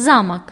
замок